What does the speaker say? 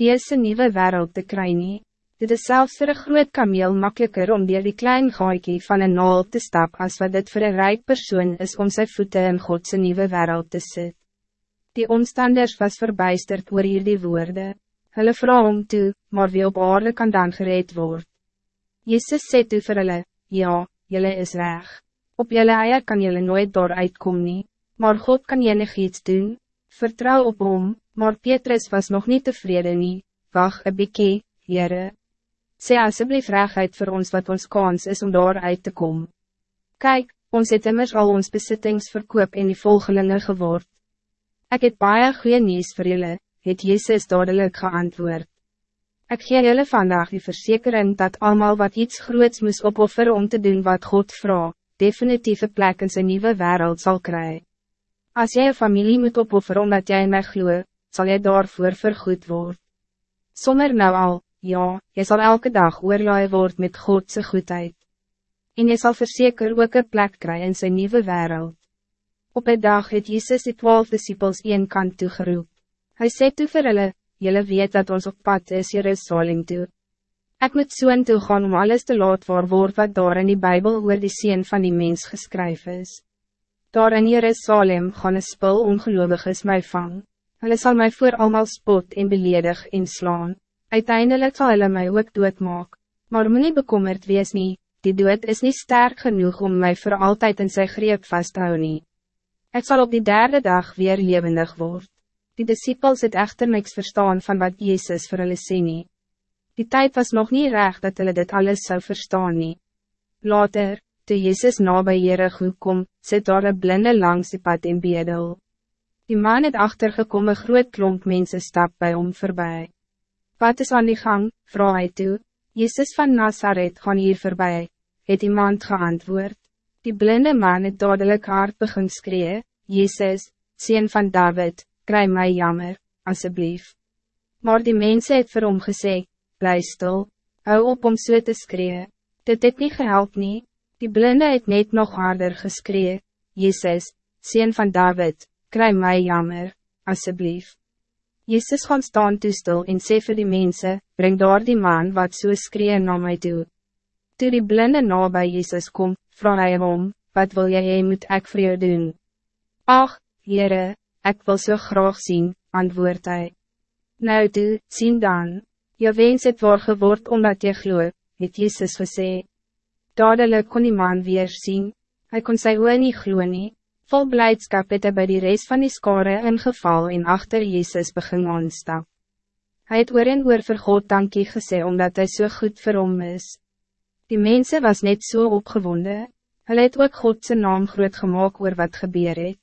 deze nieuwe wereld te nie. Dit is selfs vir een groot kameel makkelijker om door die klein gaaitjie van een naal te stap als wat dit voor een rijk persoon is om zijn voeten in Godse nieuwe wereld te sit. Die omstanders was verbijsterd oor hierdie woorde. Hulle vraag om toe, maar wie op aarde kan dan gereed word. Jezus sê toe vir hulle, ja, jylle is weg. Op jylle eie kan jylle nooit daar uitkom nie, maar God kan enig iets doen, vertrouw op hom, maar Petrus was nog niet tevreden nie, wacht een bykie, Heere. Sê asseblief recht voor ons wat ons kans is om daar uit te komen. Kijk, ons het immers al ons besittings verkoop in die volgelinge geword. Ik het baie goeie nieuws vir julle, het Jezus dadelijk geantwoord. Ik gee julle vandaag die verzekering dat allemaal wat iets groots moes opoffer om te doen wat God vraagt, definitieve plek in zijn nieuwe wereld zal krijgen. Als jij een familie moet opofferen omdat jij in mij gloeit, zal jy daarvoor vergoed word. Sommer nou al, ja, jy sal elke dag oorlaai word met Godse goedheid. En jy sal verzeker ook een plek kry in sy nieuwe wereld. Op een dag het Jezus die twaalf disciples een kant toegeroep. Hij sê toe vir hulle, julle weet dat ons op pad is Jerusalem toe. Ik moet soon toe gaan om alles te laat waar word wat daar in die Bijbel oor die Seen van die mens geskryf is. Daar in Jerusalem gaan een spul ongeloovig is my vang. Hulle sal mij voor allemaal spot en beledig en slaan. Uiteindelijk zal hulle mij ook doodmaak. Maar moet nie bekommerd wees nie, die dood is niet sterk genoeg om mij voor altijd in zijn greep vast te houden. Ik zal op die derde dag weer levendig worden. Die disciples het echter niks verstaan van wat Jezus voor hulle sê nie. Die tijd was nog niet recht dat hulle dit alles zou verstaan nie. Later, toe Jezus na by Jericho kom, sit daar een blinde langs die pad in bedel. Die man het achtergekomen groot klomp mensen stap bij om voorbij. Wat is aan die gang, vraag hy toe, Jezus van Nazareth gaan hier voorbij, het iemand geantwoord. Die blinde man het dadelijk hard begin skree, Jezus, Seen van David, kry my jammer, alsjeblieft. Maar die mensen het vir hom gesê, bly stil, hou op om so te skree, dit het nie gehelp nie, die blinde het net nog harder geskree, Jezus, Seen van David, kry my jammer, asseblief. Jezus gaan staan toestel en sê vir die mense, breng daar die man wat so skree na my toe. Toe die blinde na by Jezus kom, vraag hy hom, wat wil jy, jy moet ek vir jou doen? Ach, Heere, ik wil so graag zien, antwoord hy. Nou toe, sien dan, jou wens het waar geword omdat jy gloe, het Jezus gesê. Dadelijk kon die man weer zien, hij kon sy oor nie gloe nie, Vol blijdschap het hy by die rest van die skare ingeval en achter Jezus begin aanstap. Hij het oor en oor vir God dankie gesê omdat hij zo so goed vir hom is. Die mensen was net zo so opgewonden, hy het ook Godse naam groot gemaakt oor wat gebeur het.